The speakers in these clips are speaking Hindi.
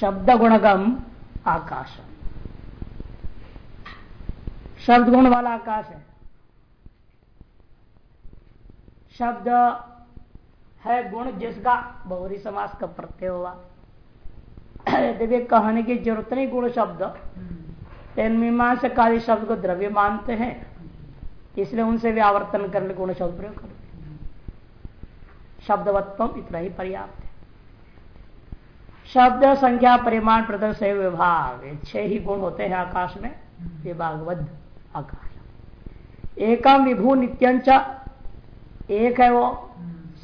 शब्द गुणगम आकाश शब्द गुण वाला आकाश है। शब्द है गुण जिसका बहुरी समास का प्रत्यय हुआ यद्यपि कहने की ज़रूरत नहीं गुण शब्द। मीमांस काली शब्द को द्रव्य मानते हैं, इसलिए उनसे भी आवर्तन करने गुण शब्द प्रयोग करते शब्दवत्व इतना ही पर्याप्त। शब्द संख्या परिमाण प्रदर्श विभाग। छह ही गुण होते हैं आकाश में विभागवध आकाश एकम विभू नित्यंच, एक है वो,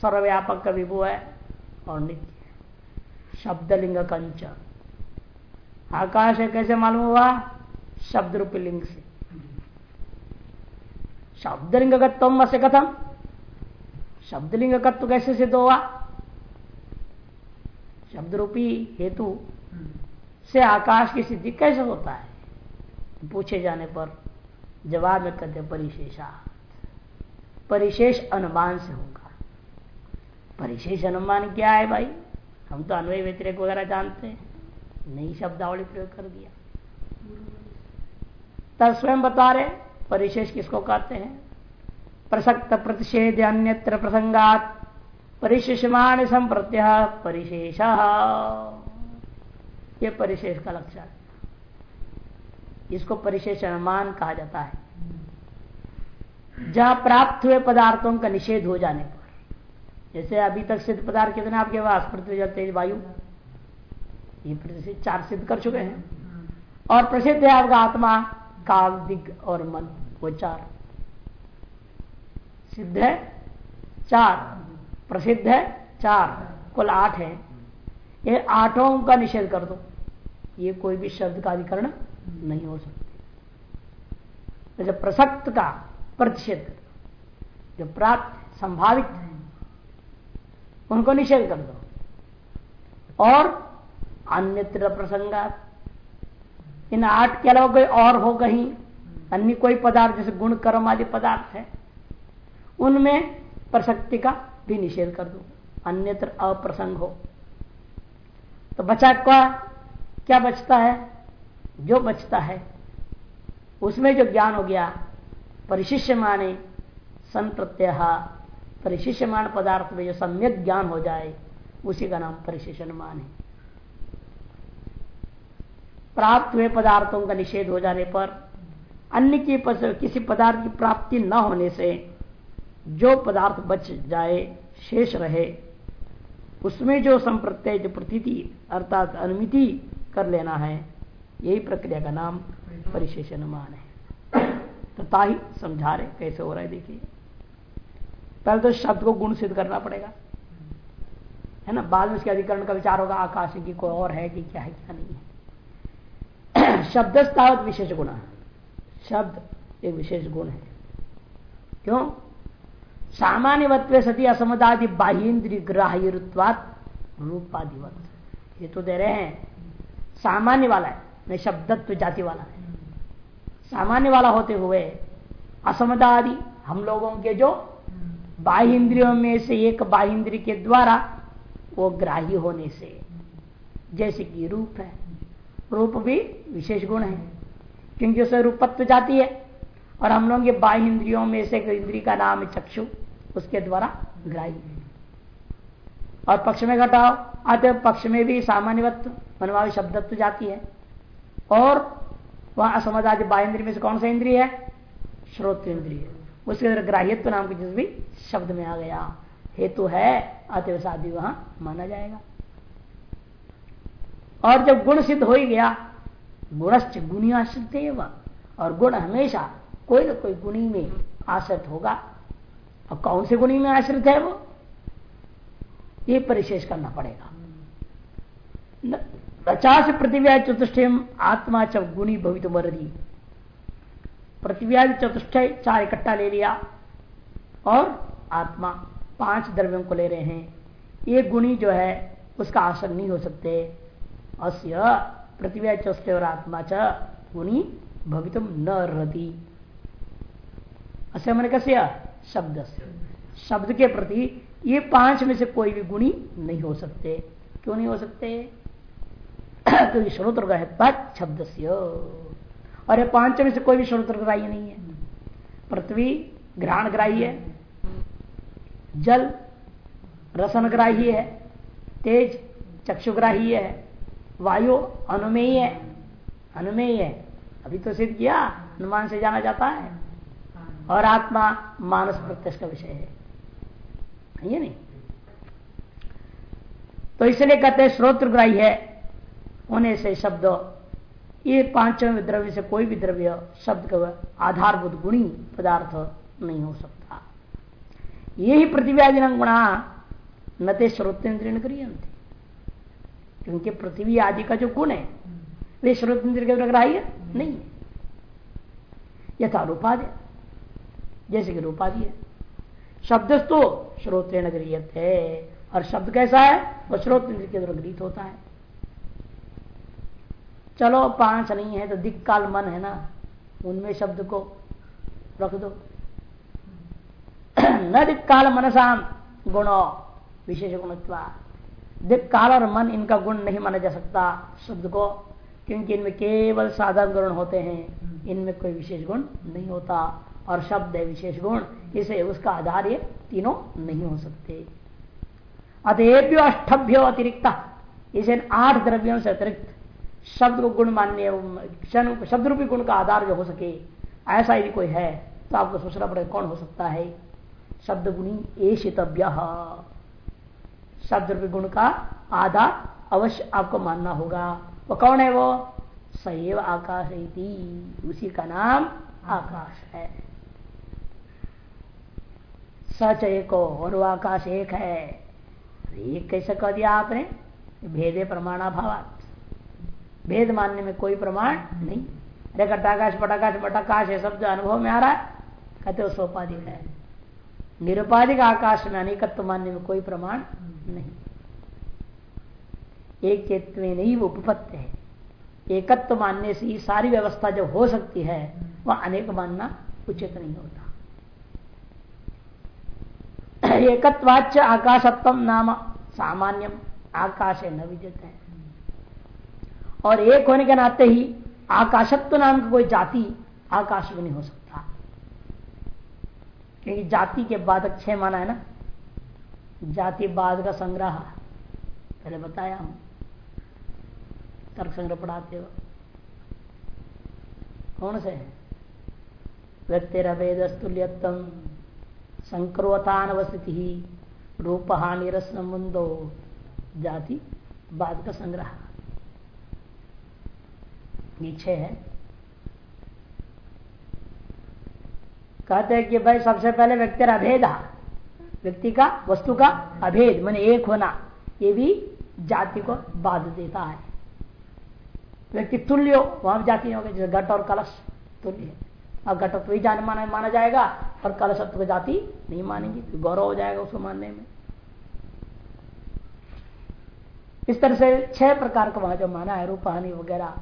सर्वव्यापक का विभू है और नित्य शब्द लिंग कंच। आकाश है कैसे मालूम हुआ? शब्द रूपी लिंग से। शब्दलिंग कत्व से कथम। शब्दलिंग कत्व कैसे सिद्ध हुआ? शब्द रूपी हेतु से आकाश की सिद्धि कैसे होता है? पूछे जाने पर जवाब में कहते परिशेषा परिशेष अनुमान से होगा। परिशेष अनुमान क्या है भाई? हम तो अन्वय व्यतिरेक वगैरह जानते हैं। नई शब्दावली प्रयोग कर दिया। तब स्वयं बता रहे परिशेष किसको कहते हैं? प्रसक्त प्रतिषेध अन्यत्र प्रसंगात। परिशेषमान संप्रत्य परिशेष। ये परिशेष का लक्षण इसको परिशेष अनुमान कहा जाता है। जहाँ प्राप्त हुए पदार्थों का निषेध हो जाने पर। जैसे अभी तक सिद्ध पदार्थ कितने आपके पास पृथ्वी जल तेज वायु? ये चार सिद्ध कर चुके हैं। और प्रसिद्ध है आपका आत्मा, काल, दिग और मन, वो चार। सिद्ध है? चार। प्रसिद्ध है, चार, कुल आठ है। ये आठों का निषेध कर दो। ये कोई भी शब्द का अधिकरण नहीं हो सकते। जब प्रसक्त का प्रतिषेध जो प्राप्त, संभावित है, उनको निषेध कर दो। और अन्यत्र प्रसंगात, इन आठ के अलावा कोई और हो कहीं, अन्य कोई पदार्थ, जैसे गुण, कर्म आदि पदार्थ है, उनमें प्रसक्ति का भी निषेध कर दो। अन्यत्र अप्रसंग हो। तो बचा क्या? क्या बचता है? जो बचता है, उसमें जो ज्ञान हो गया, परिशिष्य माने सन प्रत्यय परिशिष्यमान पदार्थ में जो सम्यक ज्ञान हो जाए, उसी का नाम परिशिष्य मान है। प्राप्त हुए पदार्थों का निषेध हो जाने पर, अन्य की किसी पदार्थ की प्राप्ति न होने से जो पदार्थ बच जाए, शेष रहे, उसमें जो संप्रत्यय, जो प्रतीति, अर्थात अनुमिति कर लेना है, यही प्रक्रिया का नाम परिशेष अनुमान है। तो ही समझा रहे कैसे हो रहा है, देखिए। पहले तो शब्द को गुण सिद्ध करना पड़ेगा। है ना? बाद में उसके अधिकरण का विचार होगा, आकाश की कोई और है कि क्या है, क्या नहीं है। शब्द विशेष गुण। शब्द एक विशेष गुण है। क्यों? सामान्य वत्व सती असमदादि बाह्यन्द्रीय ग्राह्यत्वात रूपाधिवत ये तो दे रहे हैं सामान्य वाला है, नहीं, शब्दत्व जाति वाला है। सामान्य वाला होते हुए असमदादि हम लोगों के जो बाह्य इंद्रियों में से एक बाह्य इंद्रिय के द्वारा वो ग्राही होने से, जैसे कि रूप है, रूप भी विशेष गुण है, क्योंकि उसे रूपत्व जाती है, और हम लोग के बाह्य इंद्रियों में से एक इंद्री का नाम है चक्षु। उसके द्वारा ग्राही और पक्ष में घटाओ। अतः पक्ष में भी सामान्यवत्व मनवावी शब्दत्व जाती है। और वह असमदादि बाह्य इंद्रिय में से कौन सा इंद्रिय है? श्रोत इंद्रिय उसके अंदर ग्राह्यत्व नाम की चीज़ भी शब्द में आ गया, हेतु है अतव शादी वहाँ माना जाएगा। और जब गुण सिद्ध हो ही गया, गुणश्च गुणी आश्रित और गुण हमेशा कोई ना कोई गुणी में आश्रित होगा। और कौन से गुणी में आश्रित है वो? ये परिशेष करना पड़ेगा। पचास पृथ्वी चतुष्ट आत्मा च गुणी भवित मरदी पृथ्वी चतुष्ट चार इकट्ठा ले लिया और आत्मा पाँच द्रव्यों को ले रहे हैं। ये गुणी जो है, उसका आसन नहीं हो सकते। अस्य पृथ्वी चतुष्ट और आत्मा च गुणी भवितुम न रहती अस्य मैंने कस्य शब्द से। शब्द के प्रति ये पाँच में से कोई भी गुणी नहीं हो सकते। क्यों नहीं हो सकते? क्योंकि श्रोत्र का है शब्द और ये पाँच में से कोई भी श्रोत्र ग्राह्य नहीं है। पृथ्वी ग्रहण ग्राही है। जल रसन ग्राही है। तेज चक्षुग्राही है। वायु अनुमेय है। अनुमेय है। अभी तो सिद्ध किया अनुमान से जाना जाता है। और आत्मा मानस प्रत्यक्ष का विषय है। ये नहीं? तो इसलिए कहते हैं श्रोत्रग्राही है, होने से शब्द, ये पाँचवें द्रव्य से कोई भी द्रव्य, शब्द का आधारभूत गुणी पदार्थ नहीं हो सकता। यही पृथ्वी गुणा न ते श्रोतेन्द्रिय क्रियंते क्योंकि पृथ्वी आदि का जो गुण है, वे श्रोतेन्द्र के ग्राह्य नहीं है। यथा जैसे कि रूपादि है। शब्द तो गृहत है और शब्द कैसा है? वो श्रोत के द्वारा गृहित होता है। चलो, पाँच नहीं है तो दिक काल मन है ना? उनमें शब्द को रख दो। न दिक काल मनसाम गुणो, विशेष गुणत्वा। दिक काल और मन इनका गुण नहीं माना जा सकता शब्द को, क्योंकि इनमें केवल साधारण गुण होते हैं। इनमें कोई विशेष गुण नहीं होता। और शब्द है विशेष गुण, इसे उसका आधार ये तीनों नहीं हो सकते। अतएभ्यो अष्टभ्यो अतिरिक्त, इसे आठ द्रव्यों से अतिरिक्त शब्द को गुण मानने शब्द रूपी गुण का आधार जो हो सके, ऐसा यदि कोई है तो आपको सोचना पड़ेगा कौन हो सकता है। शब्द गुणी एशितव्य। शब्द रूपी गुण का आधार अवश्य आपको मानना होगा। वो कौन है वो? सैव आकाश उसी का नाम आकाश है। सच एक और आकाश एक है। एक कैसे कह दिया आपने? भेदे प्रमाणाभाव भेद मानने में कोई प्रमाण नहीं। अरे घटाकाश पटाकाश पटाकाश है सब जो अनुभव में आ रहा है, कहते हो सोपाधिक है। निरुपाधिक आकाश में अनेकत्व मानने में कोई प्रमाण नहीं। एक नहीं, वो उपपत्ति है। एकत्व मानने से ही सारी व्यवस्था जो हो सकती है, वह अनेक मानना उचित नहीं होता। एकत्वाच आकाशत्व नाम सामान्यम, आकाश है न है और एक होने के नाते ही आकाशत्व नाम की कोई जाति आकाश में नहीं हो सकता। क्योंकि जाति के बाद छह माना है ना? जाति बाद का संग्रह। पहले बताया हूँ। तर्क संग्रह पढ़ाते हो। कौन से है? व्यक्तिरभेदस्तुल्यत्म संक्रोतानवस्थिति। रूप हानिरस मुंदो जाति बाद का संग्रह। नीचे है। कहते हैं कि भाई, सबसे पहले व्यक्ति अभेद व्यक्ति का, वस्तु का अभेद, मैंने एक होना, ये भी जाति को बाध देता है। व्यक्ति तुल्य हो, वहाँ जाति नहीं होगी, जैसे घट और कलश तुल्य अब घटत्व ही जान माना माना जाएगा और कलशत्व को जाति नहीं मानेंगे तो गौरव हो जाएगा उसको मानने में। इस तरह से छह प्रकार का वहाँ जो माना है रूपहानी वगैरह,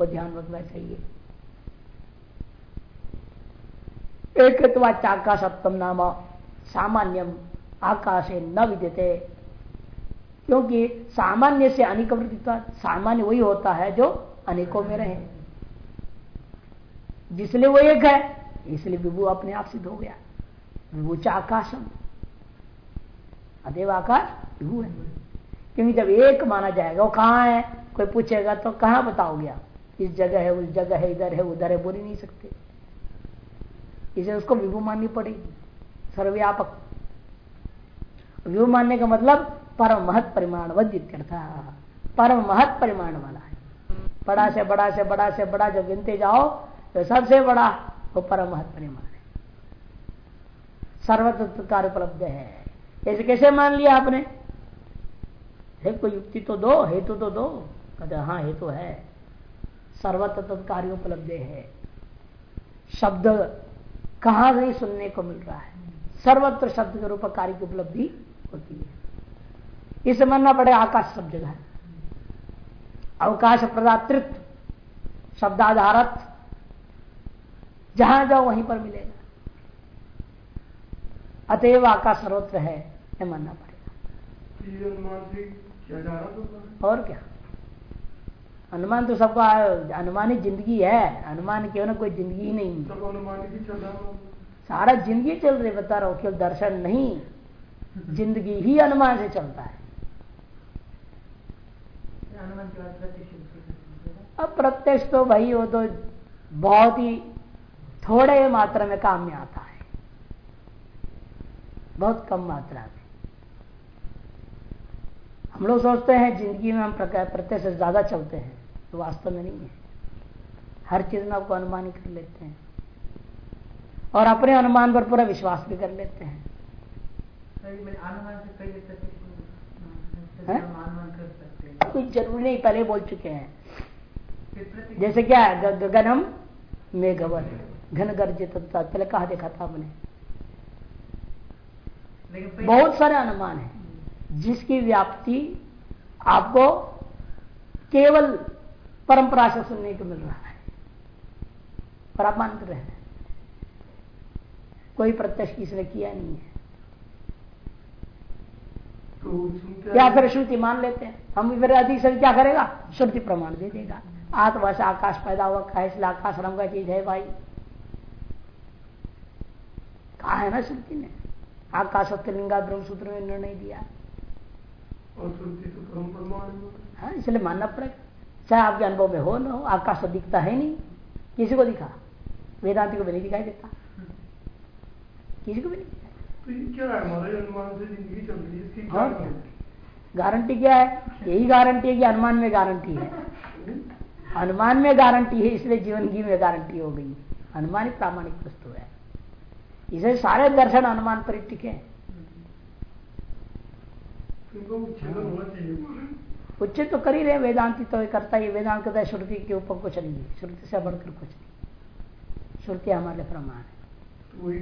वो ध्यान रखना चाहिए। एक आकाशत्म नाम, सामान्यम, आकाशे न विद्यते। क्योंकि सामान्य से अनिक सामान्य वही होता है जो अनेकों में रहे। जिसलिए वो एक है, इसलिए विभु अपने आप सिद्ध हो गया। विभु आकाशम। अदेव आकाश विभु है। क्योंकि जब एक माना जाएगा, वो कहाँ है? कोई पूछेगा तो कहाँ बताओगे आप? इस जगह है, उस जगह है, इधर है, उधर है, बोल ही नहीं सकते। इसे उसको विभु माननी पड़ेगी। सर्वव्यापक। विभु मानने का मतलब परम महत परिमाण वद्यर्थ परम महत परिमाण वाला है। बड़ा से बड़ा से बड़ा से बड़ा जब गिनते जाओ तो सबसे बड़ा वो परम महत्व परिमाण है सर्वतत्व कार्य उपलब्ध है। ऐसे कैसे मान लिया आपने? कोई युक्ति तो दो, हेतु तो दो। कहते हाँ हेतु है। सर्वतत्व कार्य उपलब्ध है। शब्द कहा नहीं सुनने को मिल रहा है? सर्वत्र शब्द के रूप कार्य की उपलब्धि होती है। इसे मानना पड़े आकाश सब जगह अवकाश प्रदातृत्व शब्दाधारत जहाँ जाओ वहीं पर मिलेगा। अतएव आकाश सर्वत्र है यह मानना पड़ेगा। और क्या? अनुमान तो सबको अनुमानित ज़िंदगी है। अनुमान केवल ना कोई ज़िंदगी ही नहीं सब अनुमानित चल रहा सारा ज़िंदगी चल रही बता रहा हूँ केवल दर्शन नहीं। ज़िंदगी ही अनुमान से चलता है। अब प्रत्यक्ष तो भाई वो तो बहुत ही थोड़े मात्रा में काम में आता है। बहुत कम मात्रा में। हम लोग सोचते हैं ज़िंदगी में हम प्रत्यक्ष से ज़्यादा चलते हैं तो वास्तव में नहीं है। हर चीज़ में आपको अनुमान कर लेते हैं। और अपने अनुमान पर पूरा विश्वास भी कर लेते हैं। कुछ ज़रूरी नहीं पहले बोल चुके हैं। जैसे क्या है गगनम मेघवन। घन गर्जित पहले कहा देखा था आपने बहुत सारे अनुमान है जिसकी व्याप्ति आपको केवल परंपरा से सुनने को मिल रहा है। पर आप मानते रहे कोई प्रत्यक्ष किसने किया नहीं है। तो या फिर श्रुति मान लेते हैं। हम फिर अधिक से क्या करेगा? श्रुति प्रमाण दे देगा। आत्मा से आकाश पैदा हुआ कहा इसलिए आकाश रंग का चीज़ है भाई। कहा है ना श्रुति ने? आकाश लिंगा ब्रह्म सूत्र में निर्णय दिया। तो प्रमाण हाँ इसलिए मानना पड़ेगा। चाहे आपके अनुभव में हो ना हो आकाश तो दिखता है नहीं। किसी को दिखा। वेदांति को भी नहीं दिखाई देता। किसी को भी नहीं तो क्या है? है गारंटी क्या है? यही गारंटी है कि अनुमान में गारंटी है। अनुमान में गारंटी है इसलिए जीवन की में गारंटी हो गई। अनुमान ही प्रामाणिक वस्तु है। इसे सारे दर्शन अनुमान पर टिके उच्चित तो कर ही रहे वेदांति तो करता ही। वेदांत कहता है श्रुति के ऊपर कुछ नहीं है। श्रुति से बढ़कर कुछ नहीं। श्रुति हमारे प्रमाण है।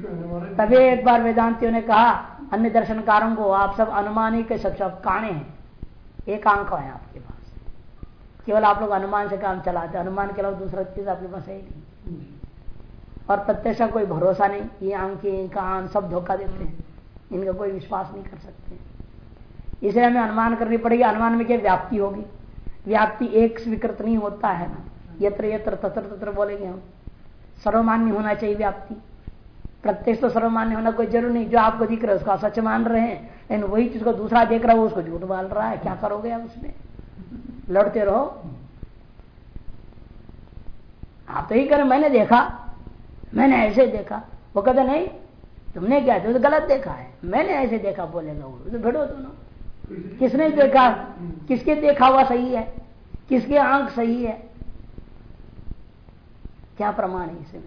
तो तभी एक बार वेदांतियों ने कहा अन्य दर्शनकारों को आप सब अनुमान ही के सब सब काणे हैं। एक आँख है आपके पास। केवल आप लोग अनुमान से काम चलाते अनुमान के अलावा दूसरा चीज़ आपके पास है ही नहीं। और प्रत्यक्ष का कोई भरोसा नहीं, ये आँखें कान सब धोखा देते हैं। इनका कोई विश्वास नहीं कर सकते। इसलिए हमें अनुमान करनी पड़ेगी, अनुमान में क्या व्याप्ति होगी? व्याप्ति एक स्वीकृत नहीं होता है ना। यत्र यत्र तत्र तत्र बोलेंगे हम। सर्वमान्य होना चाहिए व्याप्ति। प्रत्यक्ष तो सर्वमान्य होना कोई ज़रूर नहीं। जो आपको दिख रहा है, उसका सच मान रहे हैं, लेकिन वही चीज़ को दूसरा देख रहा है उसको झूठ माल रहा है। क्या करोगे आप उसमें? लड़ते रहो। आप तो ही करें, मैंने देखा। मैंने ऐसे देखा। वो कहते, नहीं, तुमने क्या तो गलत देखा है। मैंने ऐसे देखा बोलेगा वो तो भिड़ो दोनों। किसने देखा? किसके देखा हुआ सही है? किसके आँख सही है? क्या प्रमाण है इसमें?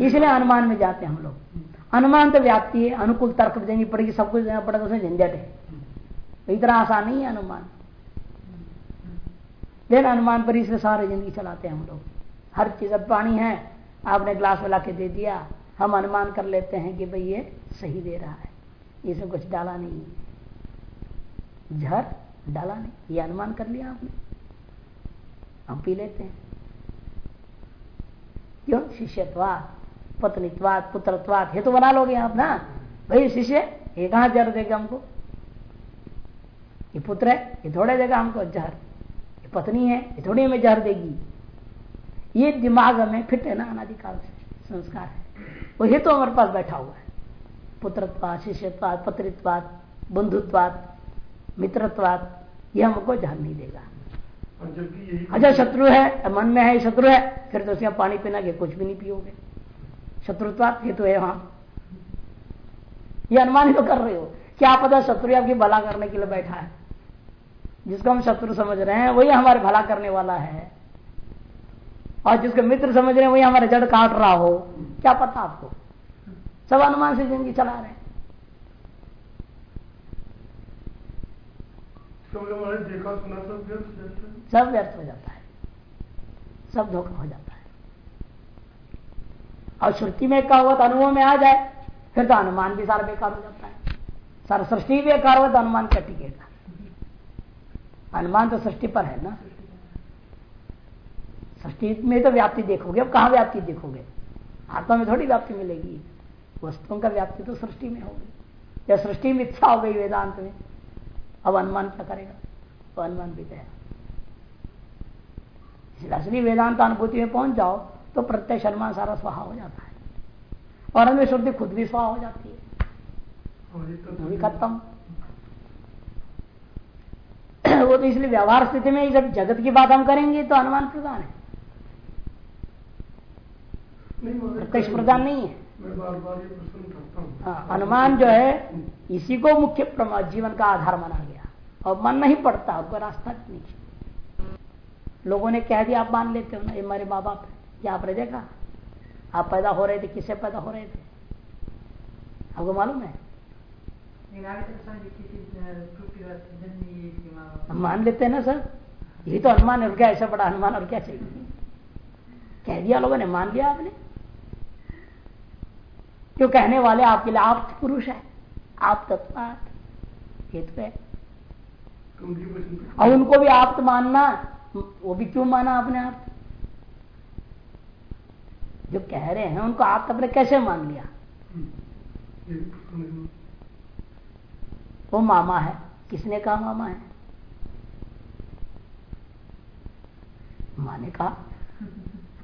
इसलिए अनुमान में जाते हैं हम लोग। अनुमान तो व्याप्ति है। अनुकूल तर्क देनी पड़ेगी, सब कुछ देना पड़ेगा, उसमें झंझट है। इतना आसान नहीं है अनुमान लेकिन अनुमान पर इसलिए सारे ज़िंदगी चलाते हैं हम लोग। हर चीज़ अब पानी है। आपने ग्लास में ला के दे दिया। हम अनुमान कर लेते हैं कि भाई ये सही दे रहा है। इसमें कुछ डाला नहीं। है डाला नहीं। ये अनुमान कर लिया आपने। हम पी लेते हैं। क्यों? शिष्यत्वाद पत्नीत्वाद पुत्रत्वाद ये तो बना लोगे आप ना। भाई शिष्य, ये कहा जर देगा हमको? ये पुत्र है, ये थोड़े देगा हमको। जहर पत्नी है ये थोड़ी हमें जहर देगी। ये दिमाग में फिट है ना अनाधिकाल से संस्कार है। वही तो हमारे पास बैठा हुआ है। पुत्रत्वाद शिष्यत्वाद पत्रित्वाद बंधुत्वाद मित्रत्वाद ये हमको जहर नहीं देगा। अच्छा शत्रु है मन में है शत्रु है फिर तो उसके पानी पीना के कुछ भी नहीं पियोगे। शत्रुत्वाद ये तो है वहाँ। ये अनुमान तो कर रहे हो क्या पता शत्रु आपकी भला करने के लिए बैठा है जिसको हम शत्रु समझ रहे हैं वही हमारे भला करने वाला है। और जिसको मित्र समझ रहे हैं वही हमारे जड़ काट रहा हो। क्या पता आपको? सब अनुमान से ज़िंदगी चला रहे हैं। सब व्यर्थ हो जाता है। सब धोखा हो जाता है। और श्रुति में कहा हुआ तो अनुभव में आ जाए फिर तो अनुमान भी सारा बेकार हो जाता है। सारा सृष्टि भी बेकार हुआ तो अनुमान क्या टिकेगा अनुमान तो सृष्टि पर है ना? सृष्टि में तो व्याप्ति देखोगे अब कहाँ व्याप्ति देखोगे? आत्मा में थोड़ी व्याप्ति मिलेगी। वस्तुओं का व्याप्ति तो सृष्टि में होगी। या सृष्टि में इच्छा हो गई वेदांत में अब अनुमान क्या करेगा? वो अनुमान भी गया। असली वेदांत अनुभूति में पहुँच जाओ तो प्रत्यक्ष अनुमान सारा स्वाहा हो जाता है। और हमें श्रुति खुद भी स्वाहा हो जाती है। भी खत्म। वो तो इसलिए व्यवहार स्थिति में जब जगत की बात हम करेंगे तो अनुमान प्रदान है। प्रत्यक्ष प्रदान नहीं है। ये हूँ। अनुमान जो है इसी को मुख्य जीवन का आधार माना गया। और मन नहीं पड़ता आपको रास्ता नहीं लोगों ने कह दिया आप मान लेते हो ना ये हमारे माँ बाप क्या आपने देखा? आप पैदा हो रहे थे किससे पैदा हो रहे थे? आपको मालूम है? हम मान लेते हैं ना सर? यही तो अनुमान और क्या ऐसा बड़ा अनुमान और क्या चाहिए? कह दिया लोगों ने मान लिया आपने? क्यों कहने वाले आपके लिए आप पुरुष है? आप तत्पात। ये तो है। और उनको भी आप तो मानना वो भी क्यों माना आपने आप? जो कह रहे हैं उनको आप अपने कैसे मान लिया? वो मामा है। किसने कहा मामा है? माँ ने कहा,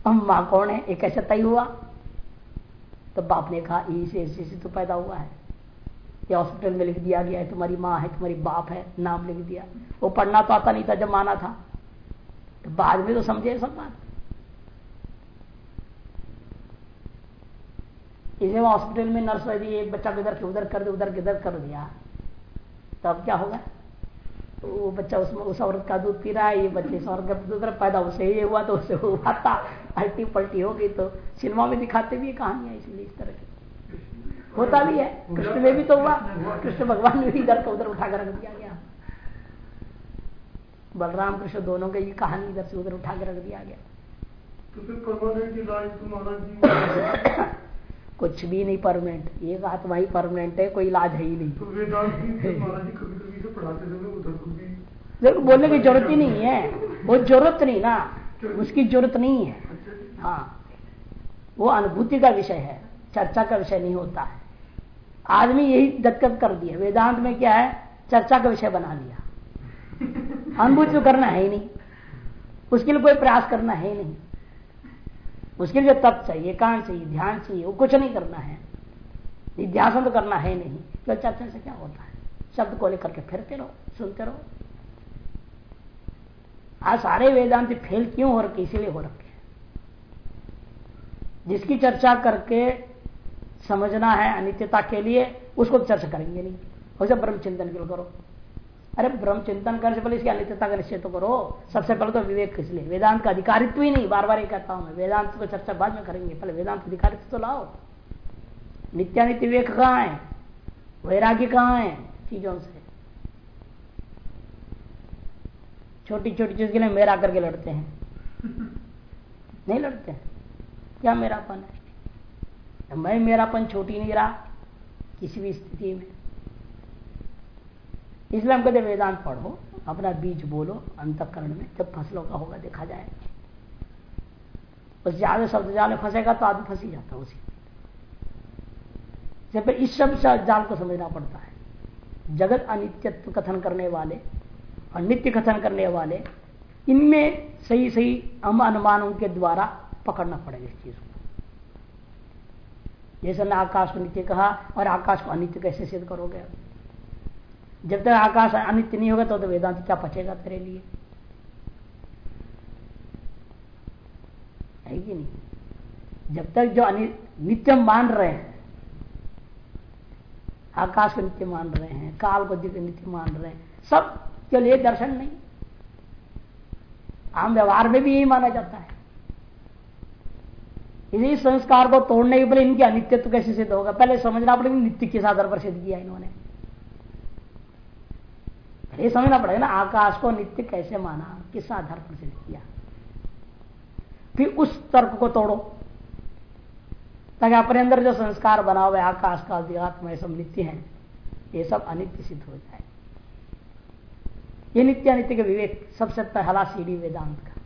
अब माँ कौन है? एक ऐसा तय हुआ? तो बाप ने कहा इसे ऐसे से तो पैदा हुआ है। ये हॉस्पिटल में लिख दिया गया है, तुम्हारी माँ है, तुम्हारी बाप है, नाम लिख दिया। वो पढ़ना तो आता नहीं था, जब माना था। तो बाद में तो समझे सब बात। इसे हॉस्पिटल में नर्स रह दी एक बच्चा को इधर उधर कर दे, उधर किधर कर दिया। तो अब क्या होगा? तो वो बच्चा उसमें उस औरत का दूध पी रहा है ये बच्चे इस औरत का दूध पैदा उससे ये हुआ तो उससे हुआ था अल्टी पलटी हो गई तो सिनेमा में दिखाते भी कहानियाँ इसलिए इस तरह की। होता भी है कृष्ण में भी तो हुआ कृष्ण भगवान ने भी इधर का उधर उठाकर रख दिया गया। बलराम कृष्ण दोनों की कहानी इधर से उधर उठा कर रख दिया गया। तो फिर कुछ भी नहीं परमानेंट एक आत्मा ही परमानेंट है कोई इलाज है ही नहीं। तो वेदांत की महाराज जी कभी कभी से पढ़ाते समय उधर को भी देखो बोलने की ज़रूरत ही नहीं है। वो ज़रूरत नहीं ना। उसकी ज़रूरत नहीं है। हाँ। वो अनुभूति का विषय है चर्चा का विषय नहीं होता है। आदमी यही दक्कत कर दिया। वेदांत में क्या है? चर्चा का विषय बना लिया। अनुभूति तो करना है ही नहीं। उसके लिए कोई प्रयास करना है ही नहीं। उसके लिए तप चाहिए, कान चाहिए, ध्यान चाहिए, वो कुछ नहीं करना है। निध्यासन तो करना है नहीं तो चर्चा से क्या होता है? शब्द को लेकर के फिरते रहो, सुनते रहो। आज सारे वेदांत फेल क्यों हो रखे, इसीलिए हो रखे जिसकी चर्चा करके समझना है अनित्यता के लिए, उसको चर्चा करेंगे नहीं। उसे ब्रह्म चिंतन के करो। अरे ब्रह्म चिंतन करने से पहले इसकी अनित्यता का निश्चय तो करो। सबसे पहले तो विवेक किस लिए। वेदांत का अधिकारित्व ही नहीं बार बार ही कहता हूँ मैं। वेदांत को चर्चा बाद में करेंगे। पहले वेदांत अधिकारित्व तो लाओ। नित्यानित्य विवेक कहाँ है? वैराग्य कहाँ है? चीज़ों से। छोटी छोटी चीज़ के लिए मेरा करके लड़ते हैं। नहीं लड़ते? हैं क्या मेरापन है? मैं मेरापन छोटी नहीं रहा, किसी भी स्थिति में। इसलिए हम कहते वेदांत पढ़ो, अपना बीज बोलो, अंतकरण में, जब फ़सलों का होगा देखा जाए बस ज़्यादा शब्द जाल में फंसेगा तो आदमी फंसी जाता है उसी। से इस शब्द जाल को समझना पड़ता है, जगत अनित्यत्व कथन करने वाले और नित्य कथन करने वाले, इनमें सही सही हम अनुमानों के द्वारा पकड़ना पड़ेगा इस चीज़ को। जैसे ने आकाश को नित्य कहा, और आकाश को अनित्य कैसे सिद्ध करोगे जब तक आकाश अनित्य नहीं होगा तो, तो वेदांत क्या पचेगा तेरे लिए? है कि नहीं? जब तक जो नित्य मान रहे हैं आकाश को नित्य मान रहे हैं काल को नित्य मान रहे हैं सब के लिए दर्शन नहीं। आम व्यवहार में भी यही माना जाता है। इसी संस्कार को तोड़ने के पहले इनकी अनित्यत्व कैसे सिद्ध होगा? पहले समझना पड़ेगा नित्य किस आधार पर सिद्ध किया इन्होंने। ये समझना पड़ेगा ना, आकाश को नित्य कैसे माना, किस आधार पर सिद्ध किया। फिर उस तर्क को तोड़ो। ताकि अपने अंदर जो संस्कार बना हुआ है, आकाश का अध्यात्म सब नित्य है, ये सब अनित्य सिद्ध हो जाए। ये नित्य अनित्य के विवेक, सबसे पहला सीढ़ी वेदांत का।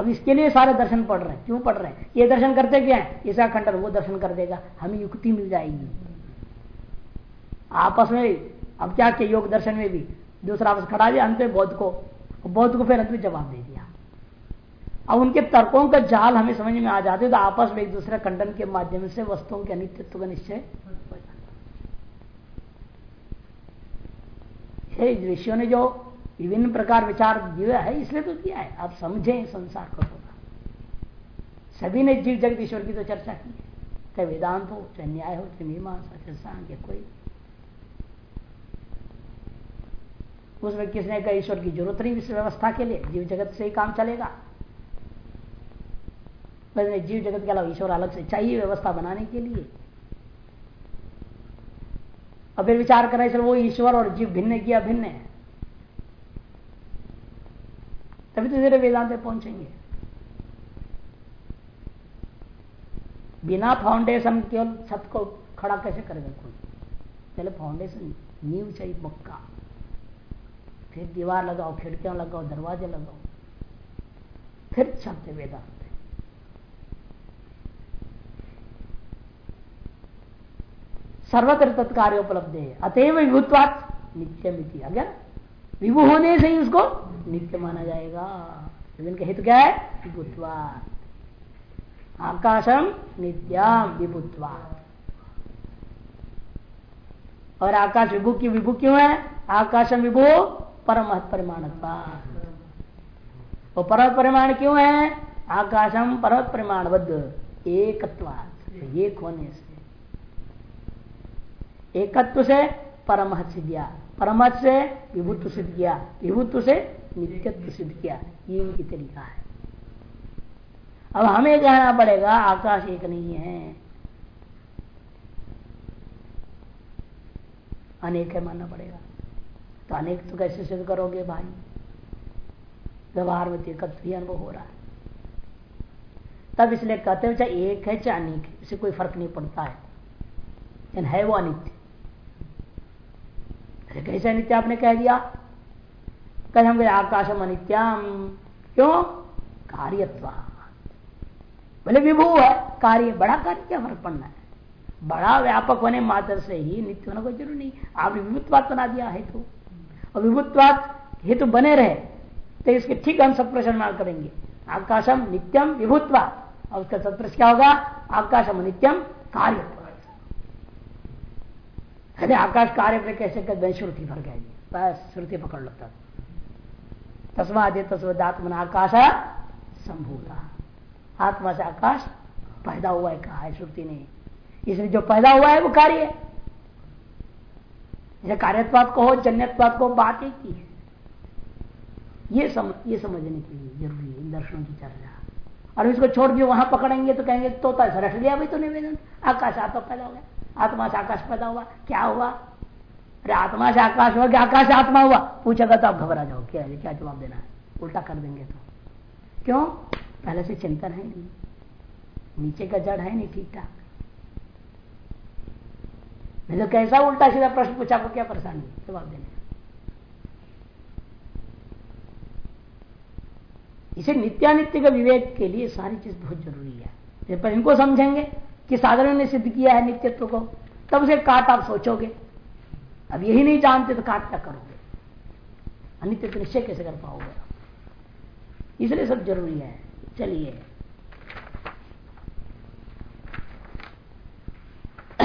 अब इसके लिए सारे दर्शन पढ़ रहे हैं। क्यों पढ़ रहे हैं? ये दर्शन करते क्या है? इसका खंडन वो दर्शन कर देगा, हमें युक्ति मिल जाएगी। आपस में अब क्या किया? योग दर्शन में भी। दूसरा आपस खड़ा दिया अंत में बौद्ध को बौद्ध को फिर अंत में जवाब दे दिया। अब उनके तर्कों का जाल हमें समझ में आ जाते तो आपस में एक दूसरे खंडन के माध्यम से वस्तुओं के अनित्व का निश्चय ऋषियों ने जो विभिन्न प्रकार विचार दिया है, इसलिए तो दिया है। आप समझें संसार को होगा सभी ने जीव जगत ईश्वर की तो चर्चा की है। चाहे वेदांत हो, चाहे न्याय हो, चाहे मीमांसा, चाहे सांख्य, कोई उसमें किसने कहा? ईश्वर की ज़रूरत नहीं इस व्यवस्था के लिए। जीव जगत से ही काम चलेगा। जीव जगत के अलावा ईश्वर अलग से चाहिए व्यवस्था बनाने के लिए। अब फिर विचार करें, सर, वो ईश्वर और जीव भिन्न किया भिन्न है? तभी तो धीरे वेदांत पहुँचेंगे। बिना फाउंडेशन केवल छत को खड़ा कैसे करेगा कोई? पहले फाउंडेशन नींव चाहिए, पक्का। फिर दीवार लगाओ, खिड़कियाँ लगाओ, दरवाजे लगाओ। फिर छत वेदांत। सर्वत्र तत्कार्य उपलब्ध है। अतएव विभुत्वात नित्य मिति आ गया विभु होने से ही उसको नित्य माना जाएगा। इनका हित क्या है? विभुत्वात आकाशम नित्याम विभुत्वात और आकाश विभु की विभु क्यों है? आकाशम विभु परम परिमाण वो परम परिमाण क्यों है? आकाशम परम परिमाणबद्ध एकत्वात, एक होने से। एकत्व से परमहत सिद्ध किया। परमहत से विभुत्व सिद्ध किया। विभुत्व से नित्यत्व सिद्ध किया। ये इनकी तरीका है। अब हमें कहना पड़ेगा, आकाश एक नहीं है। अनेक है मानना पड़ेगा। तो अनेक तो कैसे सिद्ध करोगे भाई। व्यवहार में एकत्व ही अनुभव हो रहा है। तब इसलिए कहते हैं, चाहे एक है, चाहे अनेक है इसे कोई फ़र्क नहीं पड़ता है। है वो अनित्य। कैसे अनित्य आपने कह दिया? कल हम गए आकाशम अनित्याम। क्यों? कार्यत्वा बोले विभू है, कार्य, बड़ा कार्य, क्या फ़र्क पड़ना है? बड़ा व्यापक होने मात्र से ही नित्य होना कोई ज़रूरी नहीं। आपने विभुत्वाद बना दिया है तो। और विभुत्वाद हेतु बने रहे तो इसके ठीक हम सब प्रश्न करेंगे। आकाशम नित्यम विभुत्वा। और उसका सत्प्रश्न क्या होगा? आकाशम नित्यम कार्य कहते आकाश कार्य पर कैसे कहते श्रुति भर गए बस श्रुति पकड़ लो तब। तस्माद तस्वद आत्मन आकाश संभूता। आत्मा से आकाश पैदा हुआ है, कहा है श्रुति ने। इसलिए जो पैदा हुआ है, वो कार्य है। कार्यत्वाद को हो जन्यत्वाद को बात एक ही है। ये सम, ये समझने के लिए ज़रूरी है इन दर्शनों की चर्चा। और इसको छोड़ दियो वहाँ पकड़ेंगे तो कहेंगे तोता रख लिया भाई तो निवेदन आकाश आत्मा पैदा हो गया। आत्मा से आकाश पैदा हुआ। क्या हुआ? अरे आत्मा से आकाश हुआ क्या आकाश आत्मा हुआ? पूछेगा तो आप घबरा जाओ। क्या क्या जवाब देना है? उल्टा कर देंगे तो। क्यों? पहले से चिंतन है नहीं। नीचे का जड़ है नहीं ठीक ठाक नहीं तो कैसा उल्टा सीधा प्रश्न पूछा को क्या परेशानी? जवाब देने इसे नित्यानित्य का विवेक के लिए सारी चीज़ बहुत ज़रूरी है। पर इनको समझेंगे कि साधन ने सिद्ध किया है नित्यत्व को, तब उसे काट आप सोचोगे। अब यही नहीं जानते तो काट क्या करोगे? अनित्य निश्चय कैसे कर पाओगे इसलिए सब ज़रूरी है। चलिए।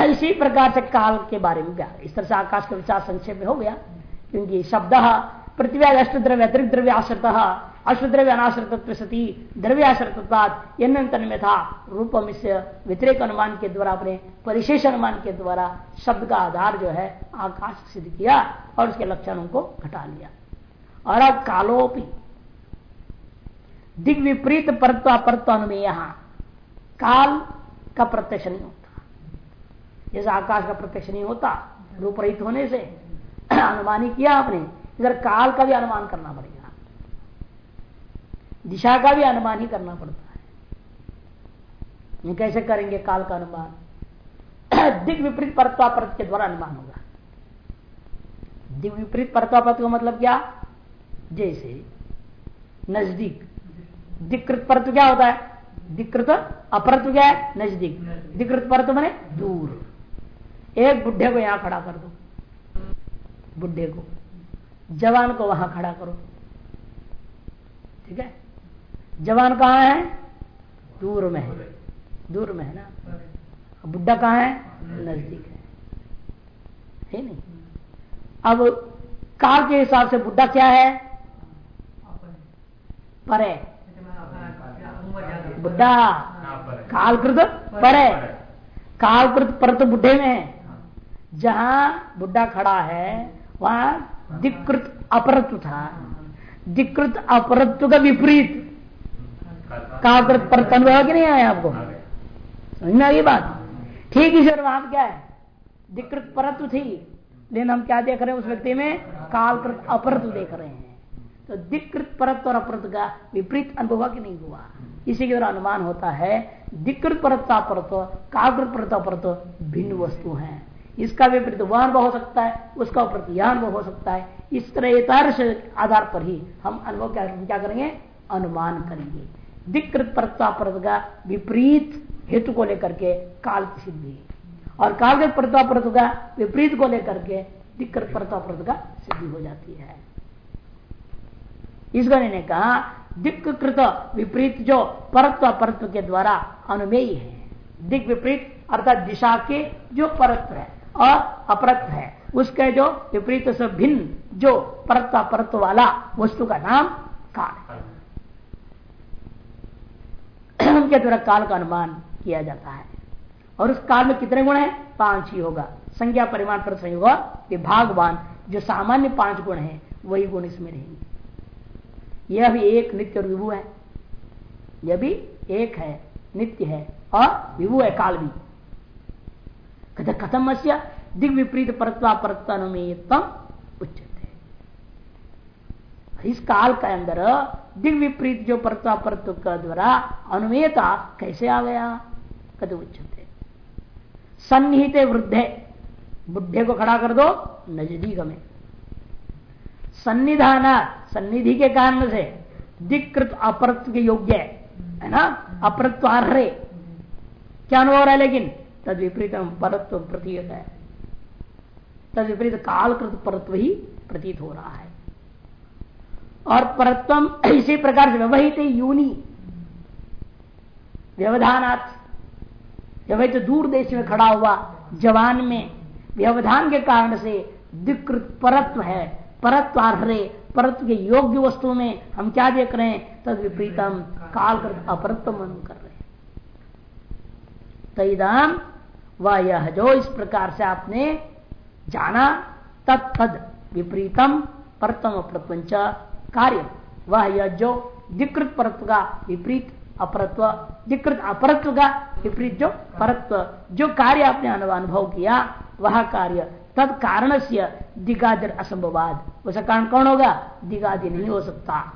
इसी प्रकार से काल के बारे में गया इस तरह से आकाश का विचार संक्षेप में हो गया, क्योंकि शब्द पृथ्वी अष्ट द्रव्य, अतिरिक्त द्रव्य आश्रित अश्वद्रव्य अनाश्रित सती, द्रव्य आश्रित में था। रूपम इस व्यतिरेक अनुमान के द्वारा, अपने परिशेष अनुमान के द्वारा शब्द का आधार जो है, आकाश सिद्ध किया और उसके लक्षणों को घटा लिया। और अब कालोपी। दिग विपरीत परत्व परत्व अनुमेय काल का प्रत्यक्ष नहीं जैसे आकाश का प्रत्यक्ष नहीं होता रूप रहित होने से अनुमान ही किया आपने, इधर काल का भी अनुमान करना पड़ेगा। दिशा का भी अनुमान ही करना पड़ता है। ये कैसे करेंगे काल का अनुमान? दिग विपरीत परत्वापरत के द्वारा अनुमान होगा। दिग विपरीत परत्वापरत का मतलब क्या? जैसे नज़दीक। दिकृत परत्व क्या होता है? दिकृत अपरत्व क्या है? नज़दीक। दिकृत परत्व मैंने दूर। एक बुढ़े को यहाँ खड़ा कर दो। बुढ़े को। जवान को वहाँ खड़ा करो। ठीक है? जवान कहाँ है? दूर में है। दूर में है ना? बुढ़ा कहाँ है? नज़दीक है। है नहीं? अब काल के हिसाब से बुढ़ा क्या है? परे। बुढ़ा। कालकृत परे। कालकृत पर तो बुढ़े में है। जहाँ बुढ़ा खड़ा है, वहाँ दिकृत अपरत्व था। दिकृत अपरत्व का विपरीत। कालकृत पर अनुभव कि नहीं आया आपको? समझना ये बात? ठीक इस वहाँ क्या है? दिकृत परत्व थी। लेकिन हम क्या देख रहे हैं उस व्यक्ति में? कालकृत अपरत्व देख रहे हैं। तो दिकृत परत्व और अपरत्व का विपरीत अनुभव कि नहीं हुआ? इसी के द्वारा अनुमान होता है दिकृत परत्व कालकृत परत्ता परत्व भिन्न वस्तु है। इसका विपरीत वह अनुभव हो सकता है, उसका उपरत यह अनुभव हो सकता है। इस तरह यथार्श आधार पर ही हम अनुभव क्या क्या करेंगे? अनुमान करेंगे। परत्ता परत का विपरीत हेतु को लेकर के काल सिद्धि। और काल के परत का विपरीत को लेकर के परत्ता परत का सिद्धि हो जाती है। इस गण ने कहा दिक्कृत विपरीत जो परत्व परत्व के द्वारा अनुमेय है। दिक विपरीत अर्थात दिशा के जो परत्व है। और अपरत्व है। उसके जो विपरीत से भिन्न, जो परत्व परत्व वाला वस्तु का नाम काल उनके द्वारा काल का अनुमान किया जाता है। और उस काल में कितने गुण है? पाँच ही होगा। संज्ञा परिमाण पर संयोग विभागवान जो सामान्य पाँच गुण है, वही गुण इसमें रहेंगे। यह भी एक नित्य और विभु है। यह भी एक है, नित्य है और विभु है, काल भी। कहते कथम अस्य दिग विपरीत परत्वा परत्वानुमेयतम उच्चते इस काल के अंदर दिग विपरीत जो परत्वा परत्व का द्वारा अनुमेयता कैसे आ गया? कद उच्चते सन्निहित वृद्धे बुढ़े को खड़ा कर दो, नज़दीक में। सन्निधान, सन्निधि के कारण से दिकृत अपरत्व के योग्य है ना? अपरत्व क्या अनुभव रहा है लेकिन? तद विपरीत परत्व प्रतीत है। तद विपरीत कालकृत परत्व ही प्रतीत हो रहा है। और परत्वम इसी प्रकार से व्यवहित यूनि। व्यवधानात्, व्यवहित दूर देश में खड़ा हुआ जवान में व्यवधान के कारण से दिकृत परत्व है। परत्व परत्वार्हरे परत्व के योग्य वस्तु में हम क्या देख रहे हैं? तद विपरीतम कालकृत अपरत्व मन कर रहे हैं। तईदाम वह यह जो इस प्रकार से आपने जाना तत्द विपरीतम परतम प्रपंच कार्य वह यह जो विकृत परत्व का विपरीत अपरत्व विकृत अपरत्व का विपरीत जो परत्व, जो कार्य आपने अनुभव किया, वह कार्य तद कारण से दिगादिर असंभवाद। उसका कारण कौन होगा? दिगादि नहीं हो सकता।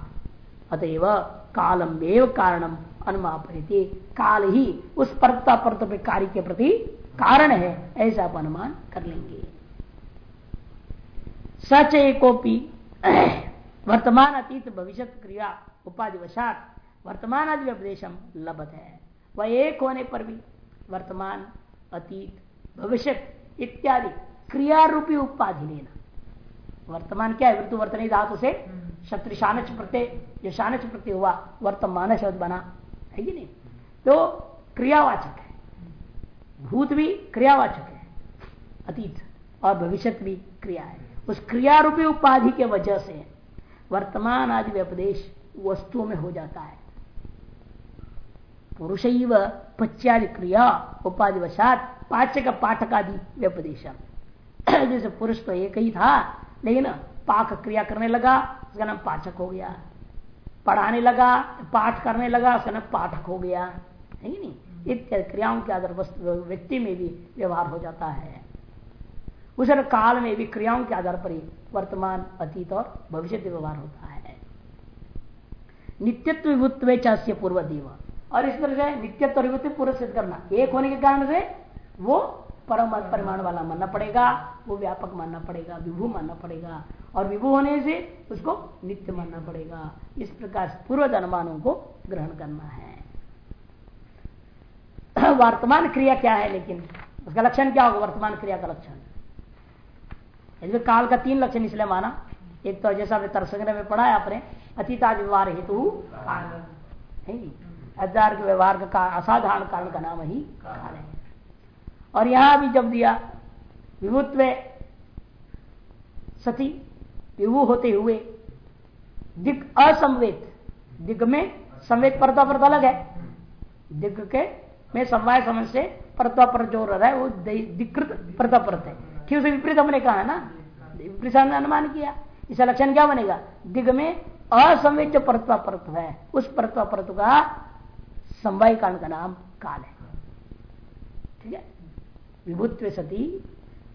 अतएव कालम वेव कारणम अनुमापरिति काल ही उस परता परत कार्य के प्रति कारण है ऐसा आप अनुमान कर लेंगे। सच एकोपी वर्तमान अतीत भविष्य क्रिया उपाधि वशात वर्तमान आदि उपदेशम लभत है। वह एक होने पर भी वर्तमान अतीत भविष्य इत्यादि क्रिया रूपी उपाधि लेना। वर्तमान क्या है? वृत्तु वर्तनी धातु से शत्रु शानच प्रत्यय जो शानच प्रत्यय हुआ वर्तमान शब्द बना। है कि नहीं। तो क्रियावाचक है। भूत भी क्रियावाचक है, अतीत और भविष्य भी क्रिया है। उस क्रिया रूपी उपाधि के वजह से वर्तमान आदि व्यपदेश वस्तुओं में हो जाता है। पुरुष पच्यादि क्रिया उपाधि वशात पाचक पाठक आदि व्यपदेश जैसे पुरुष तो एक ही था, लेकिन पाक क्रिया करने लगा, उसका नाम पाचक हो गया। पढ़ाने लगा, पाठ करने लगा उसका नाम पाठक हो गया। है नहीं? इत्यादि क्रियाओं के आधार व्यक्ति में भी व्यवहार हो जाता है। उस काल में भी क्रियाओं के आधार पर ही वर्तमान, अतीत और भविष्य व्यवहार होता है। नित्यत्व विभुत्व चास्य पूर्व देव और इस तरह से नित्यत्व विभुत्व पूर्व सिद्ध करना। एक होने के कारण से वो परम परिमाण वाला मानना पड़ेगा वो व्यापक मानना पड़ेगा विभू मानना पड़ेगा और विभू होने से उसको नित्य मानना पड़ेगा। इस प्रकार पूर्व अनुमानों को ग्रहण करना है। वर्तमान क्रिया क्या है लेकिन उसका लक्षण क्या होगा? वर्तमान क्रिया का लक्षण। इसमें काल का तीन लक्षण इसलिए माना। एक तो जैसा आपने तरसंग्रह में पढ़ा है आपने अतीताज व्यवहार हेतु। व्यवहार का असाधारण कारण का नाम ही काल है। और यहाँ भी जब दिया विभुत्व सती, विभु होते हुए, दिग असंवेद, दिग में संवेद परता परत अलग है। दिग के में समवाय समझ से परता पर जो रहा है, वो दिकृत परता परत है। क्यों? से विपरीत हमने कहा ना? विपरीत अनुमान किया। इसका लक्षण क्या बनेगा? दिग में असंवेद जो परत्वा परत है, उस परत्वा परत का समवाय कारण का नाम काल है। ठीक है? विभुत्व सती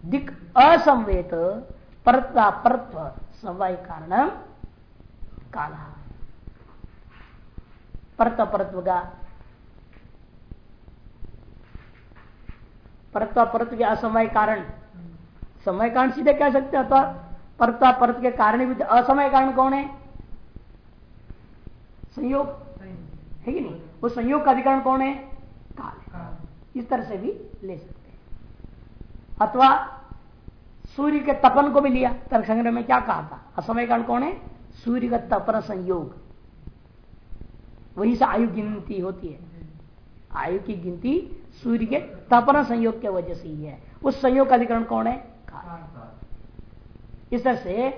दिक असंवेत परत्वा परत्व समवाय कारण काल। परत्व परत्व का परत्वा परत्व के असमय कारण। समय कारण सीधे कह सकते हो तो परत्वा परत के कारण भी असमय कारण कौन है? संयोग। है कि नहीं? वो संयोग का अधिकरण कौन है? काल। इस तरह से भी ले सकते अथवा सूर्य के तपन को भी लिया। तर्क संग्रह में क्या कहा था? असमय कारण कौन है? सूर्य का तपन संयोग। वही से आयु गिनती होती है। आयु की गिनती सूर्य के तपन संयोग के वजह से ही है। उस संयोग का अधिकरण कौन है? इस तरह से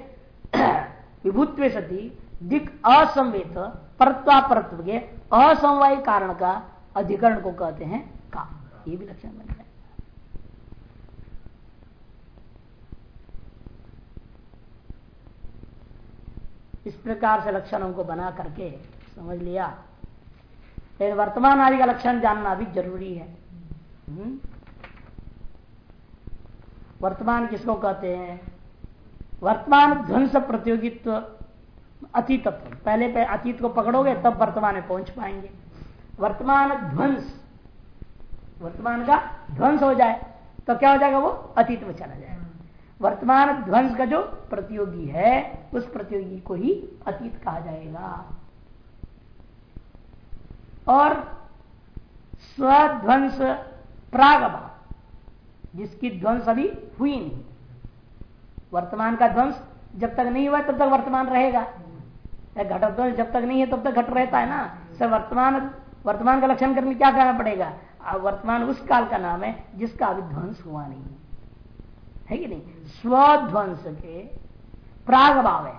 विभुत्व सती दिक असंवेत परत्वा परत्व के असमवाय कारण का अधिकरण को कहते हैं का ये भी लक्षण बन जाए इस प्रकार से लक्षणों को बना करके, समझ लिया? लेकिन वर्तमान आदि का लक्षण जानना भी ज़रूरी है। हम्म? वर्तमान किसको कहते हैं? वर्तमान ध्वंस प्रतियोगित्व अतीत पहले पे अतीत को पकड़ोगे, तब वर्तमान में पहुँच पाएँगे। वर्तमान ध्वंस, वर्तमान का ध्वंस हो जाए तो क्या हो जाएगा वो? अतीत में चला जाएगा। वर्तमान ध्वंस का जो प्रतियोगी है, उस प्रतियोगी को ही अतीत कहा जाएगा। और स्वध्वंस प्राग जिसकी ध्वंस अभी हुई नहीं। वर्तमान का ध्वंस जब तक नहीं हुआ तब तक वर्तमान रहेगा। घट ध्वंस जब तक नहीं है तब तक घट रहता है ना। सर वर्तमान वर्तमान का लक्षण करने क्या करना पड़ेगा? वर्तमान उस काल का नाम है जिसका अभी ध्वंस हुआ नहीं। है कि नहीं? स्वध्वंस के प्राग भाव है।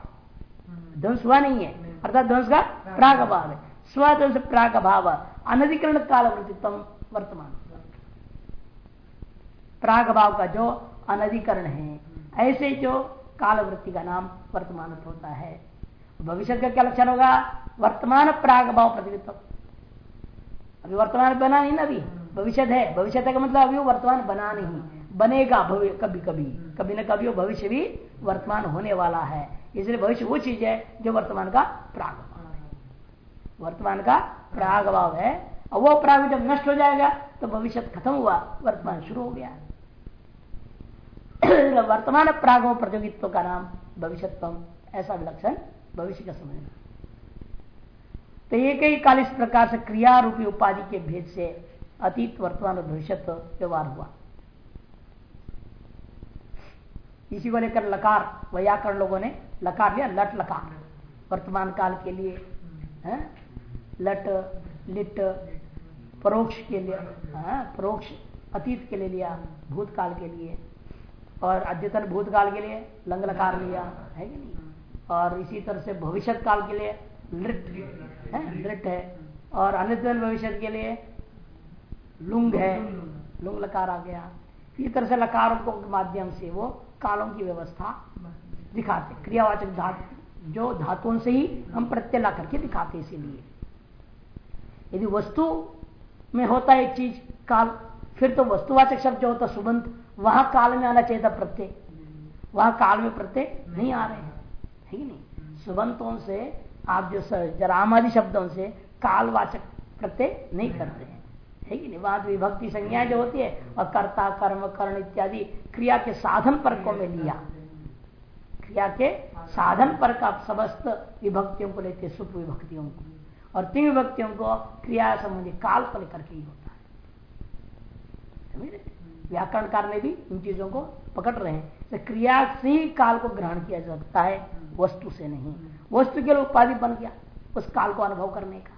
ध्वंस हुआ नहीं है। अर्थात ध्वंस का प्राग भाव है। स्वध्वंस प्राग भाव अनधिकरण काल वर्तमान। प्राग भाव का जो अनधिकरण है, ऐसे जो काल वृत्ति का नाम वर्तमान होता है, भविष्य का क्या लक्षण होगा? वर्तमान प्राग भाव प्रतिनिधित्व। अभी वर्तमान बना नहीं ना अभी। भविष्य है। भविष्य का मतलब अभी वर्तमान बना नहीं। बनेगा कभी कभी कभी ना कभी वो भविष्य भी वर्तमान होने वाला है। इसलिए भविष्य वो चीज़ है जो वर्तमान का प्राग वर्तमान का प्राग भाव है। और वो प्राग जब नष्ट हो जाएगा तो भविष्य खत्म हुआ, वर्तमान शुरू हो गया। वर्तमान प्रागव प्रतियोगित्व का नाम भविष्यत्व ऐसा विलक्षण भविष्य का समझना तो एक ही काल इस प्रकार से क्रिया रूपी उपाधि के भेद से अतीत, वर्तमान और भविष्य व्यवहार हुआ। इसी को लेकर लकार, व्याकरण लोगों ने लकार लिया, लट लकार। वर्तमान काल के लिए, है? लट, लिट, परोक्ष के लिए परोक्ष अतीत के लिए लिया, भूतकाल के लिए। और अद्यतन भूतकाल के लिए लंग लकार लिया, है कि नहीं? और इसी तरह से भविष्य काल के लिए लृट, है? लृट है। और अनितन भविष्य के लिए लुंग है। लुंग लकार आ गया। इसी तरह से लकारों के माध्यम से वो कालों की व्यवस्था दिखाते, क्रियावाचक धातु, जो धातुओं से ही हम प्रत्यय ला करके दिखाते इसीलिए। यदि वस्तु में होता है एक चीज़, काल, फिर तो वस्तुवाचक शब्द जो होता सुबंध वहाँ काल में आना चाहिए था प्रत्यय। वहाँ काल में प्रत्यय नहीं आ रहे हैं। है कि नहीं? सुबंतों से, आप जो जरामादि शब्दों से कालवाचक प्रत्यय नहीं करते हैं। है कि तो विभक्ति संज्ञा जो होती है, और कर्ता, कर्म, कर्ण इत्यादि क्रिया के साधन पर को में लिया। क्रिया के साधन पर का समस्त विभक्तियों को लेते सुप विभक्तियों को। और तीन विभक्तियों को क्रिया संबंधी काल को लेकर के ही होता है। व्याकरणकार ने भी इन चीज़ों को पकड़ रहे हैं। तो क्रिया से ही काल को ग्रहण किया जा सकता है, वस्तु से नहीं। वस्तु के लिए उपाधि बन गया, उस काल को अनुभव करने का।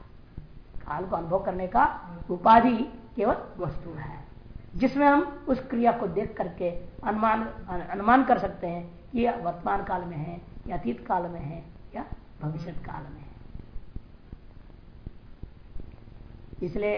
काल को अनुभव करने का उपाधि केवल वस्तु है। जिसमें हम उस क्रिया को देख करके अनुमान अनुमान कर सकते हैं कि यह वर्तमान काल में है, या अतीत काल में है, या भविष्य काल में है। इसलिए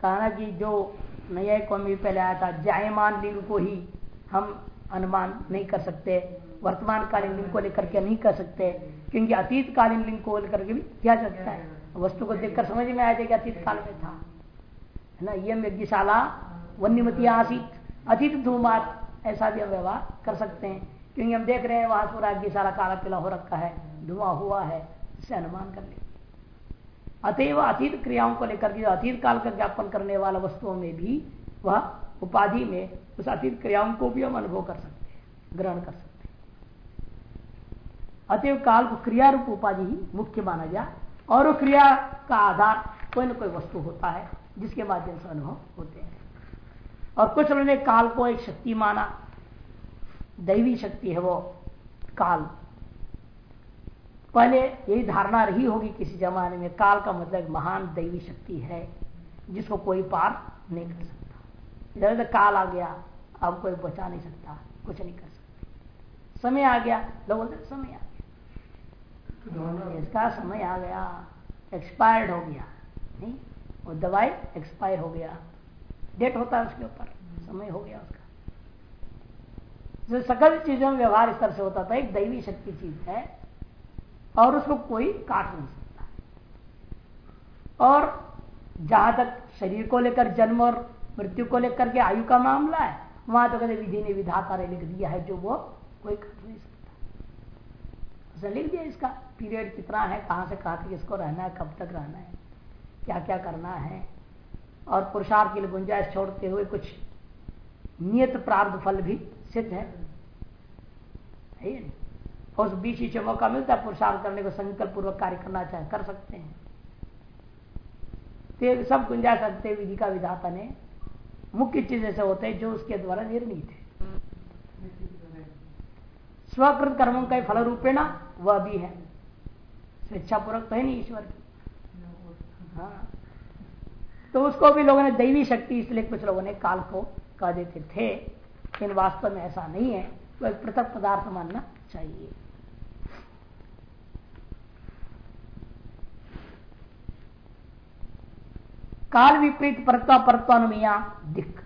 कहना कि जो नया भी पहले आया था, जायमान लिंग को ही हम अनुमान नहीं कर सकते, वर्तमान कालीन लिंग को लेकर के नहीं कर सकते, क्योंकि अतीत कालीन लिंग को लेकर के भी किया सकता है। वस्तु को देखकर समझ में आया था कि अतीत काल में था। है ना? यम यज्ञशाला वन्यमती आसित, अतीत धूमात ऐसा भी हम व्यवहार कर सकते हैं। क्योंकि हम देख रहे हैं, वहाँ पूरा यज्ञशाला काला पीला हो रखा है, धुआँ हुआ है, इससे अनुमान कर लेंगे अतएव अतीत क्रियाओं को लेकर के अतीत काल का ज्ञापन करने वाला वस्तुओं में भी, वह उपाधि में उस अतीत क्रियाओं को भी हम अनुभव कर सकते हैं, ग्रहण कर सकते हैं। अतएव काल को क्रिया रूप उपाधि ही मुख्य माना गया और वो क्रिया का आधार कोई ना कोई वस्तु होता है, जिसके माध्यम से अनुभव होते हैं। और कुछ लोगों ने काल को एक शक्ति माना। दैवी शक्ति है वो, काल। पहले यही धारणा रही होगी किसी जमाने में, काल का मतलब महान दैवी शक्ति है, जिसको कोई पार नहीं कर सकता। इधर काल आ गया, अब कोई बचा नहीं सकता, कुछ नहीं कर सकता। समय आ गया, लोग बोलते समय आ इसका समय आ गया एक्सपायर्ड हो गया, नहीं? वो दवाई एक्सपायर हो गया। डेट होता है उसके ऊपर, समय हो गया उसका। जो सकल चीज़ों में व्यवहार इस तरह से होता था, एक दैवी शक्ति चीज़ है, और उसको कोई काट नहीं सकता। और जहाँ तक शरीर को लेकर, जन्म और मृत्यु को लेकर के आयु का मामला है, वहाँ तो कहते विधि ने विधाता लिख दिया है, जो वो कोई काट नहीं सकता। लिख दिया इसका पीरियड कितना है कहाँ से कहाँ तक इसको रहना है कब तक रहना है क्या क्या करना है। और पुरुषार्थ के लिए गुंजाइश छोड़ते हुए कुछ नियत प्रार्थ फल भी सिद्ध है। उस बीच ही मौका मिलता है पुरुषार्थ करने को संकल्प पूर्वक कार्य करना चाहे कर सकते हैं। तो सब गुंजाइश रखते विधि का विधाता ने मुख्य चीज़ ऐसे होते हैं जो उसके द्वारा निर्णित है। स्वकृत कर्मों का फल रूपेणा वह भी है। स्वेच्छापूर्वक तो है नहीं ईश्वर की। हाँ। तो उसको भी लोगों ने दैवी शक्ति, इसलिए कुछ लोगों ने काल को कह देते थे। लेकिन वास्तव में ऐसा नहीं है। तो एक पृथक पदार्थ मानना चाहिए। काल विपरीत परत्वा परत्वानुमिया दिख।